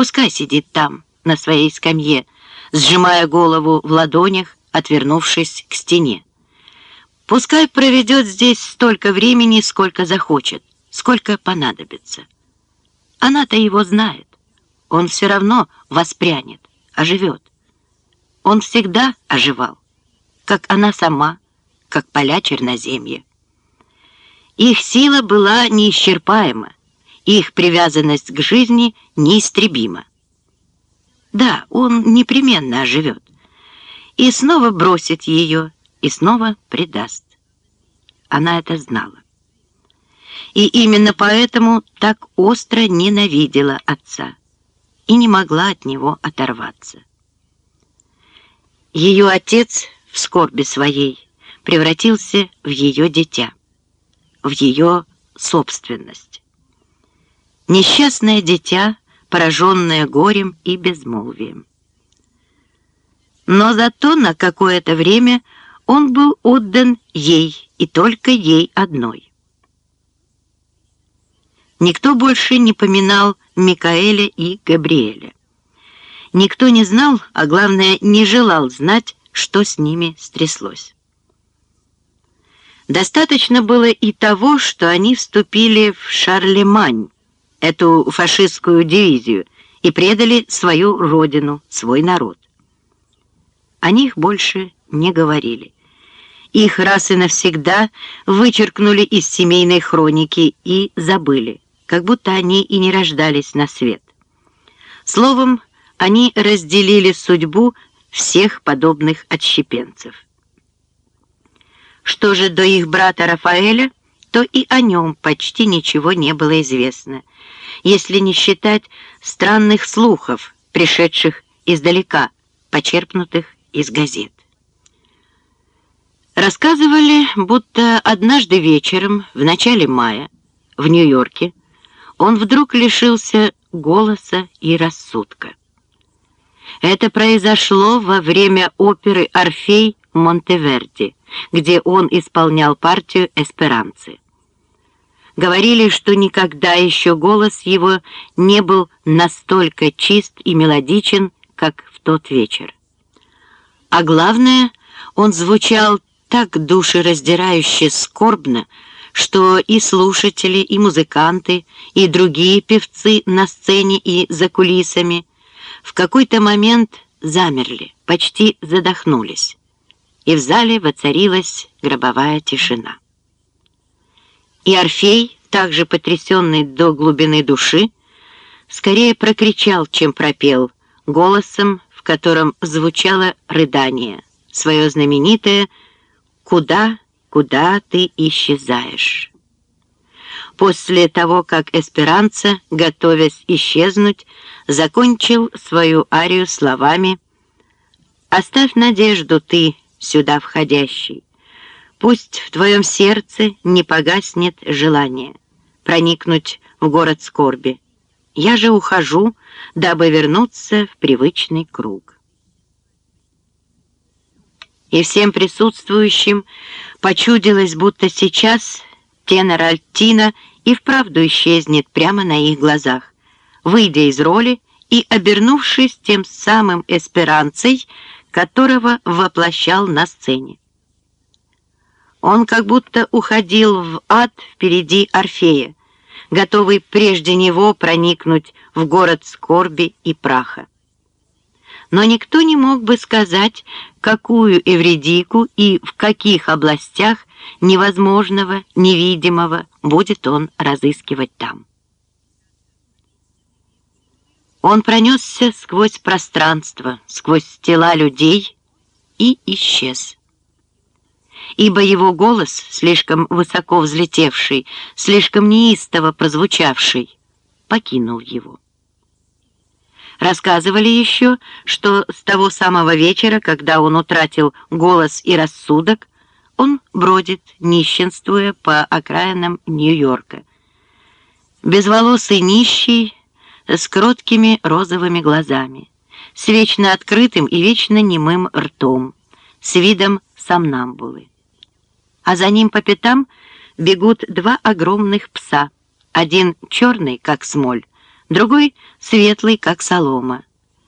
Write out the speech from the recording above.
Пускай сидит там, на своей скамье, сжимая голову в ладонях, отвернувшись к стене. Пускай проведет здесь столько времени, сколько захочет, сколько понадобится. Она-то его знает. Он все равно воспрянет, оживет. Он всегда оживал, как она сама, как поля черноземья. Их сила была неисчерпаема, их привязанность к жизни неистребима. Да, он непременно оживет. И снова бросит ее, и снова предаст. Она это знала. И именно поэтому так остро ненавидела отца и не могла от него оторваться. Ее отец в скорби своей превратился в ее дитя, в ее собственность. Несчастное дитя, пораженное горем и безмолвием. Но зато на какое-то время он был отдан ей и только ей одной. Никто больше не поминал Микаэля и Габриэля. Никто не знал, а главное, не желал знать, что с ними стряслось. Достаточно было и того, что они вступили в Шарлемань, эту фашистскую дивизию, и предали свою родину, свой народ. О них больше не говорили. Их раз и навсегда вычеркнули из семейной хроники и забыли, как будто они и не рождались на свет. Словом, они разделили судьбу всех подобных отщепенцев. Что же до их брата Рафаэля, то и о нем почти ничего не было известно, если не считать странных слухов, пришедших издалека, почерпнутых из газет. Рассказывали, будто однажды вечером, в начале мая, в Нью-Йорке, он вдруг лишился голоса и рассудка. Это произошло во время оперы «Орфей» Монтеверди, где он исполнял партию эсперанцы. Говорили, что никогда еще голос его не был настолько чист и мелодичен, как в тот вечер. А главное, он звучал так душераздирающе скорбно, что и слушатели, и музыканты, и другие певцы на сцене и за кулисами в какой-то момент замерли, почти задохнулись, и в зале воцарилась гробовая тишина. И Орфей, также потрясенный до глубины души, скорее прокричал, чем пропел, голосом, в котором звучало рыдание, свое знаменитое «Куда, куда ты исчезаешь?» После того, как Эсперанца, готовясь исчезнуть, закончил свою арию словами «Оставь надежду ты, сюда входящий. Пусть в твоем сердце не погаснет желание проникнуть в город скорби. Я же ухожу, дабы вернуться в привычный круг. И всем присутствующим почудилось, будто сейчас тенор Альтина и вправду исчезнет прямо на их глазах, выйдя из роли и обернувшись тем самым эсперанцей, которого воплощал на сцене. Он как будто уходил в ад впереди Орфея, готовый прежде него проникнуть в город скорби и праха. Но никто не мог бы сказать, какую Эвредику и в каких областях невозможного, невидимого будет он разыскивать там. Он пронесся сквозь пространство, сквозь тела людей и исчез ибо его голос, слишком высоко взлетевший, слишком неистово прозвучавший, покинул его. Рассказывали еще, что с того самого вечера, когда он утратил голос и рассудок, он бродит, нищенствуя по окраинам Нью-Йорка. Безволосый нищий, с кроткими розовыми глазами, с вечно открытым и вечно немым ртом, с видом сомнамбулы а за ним по пятам бегут два огромных пса, один черный, как смоль, другой — светлый, как солома.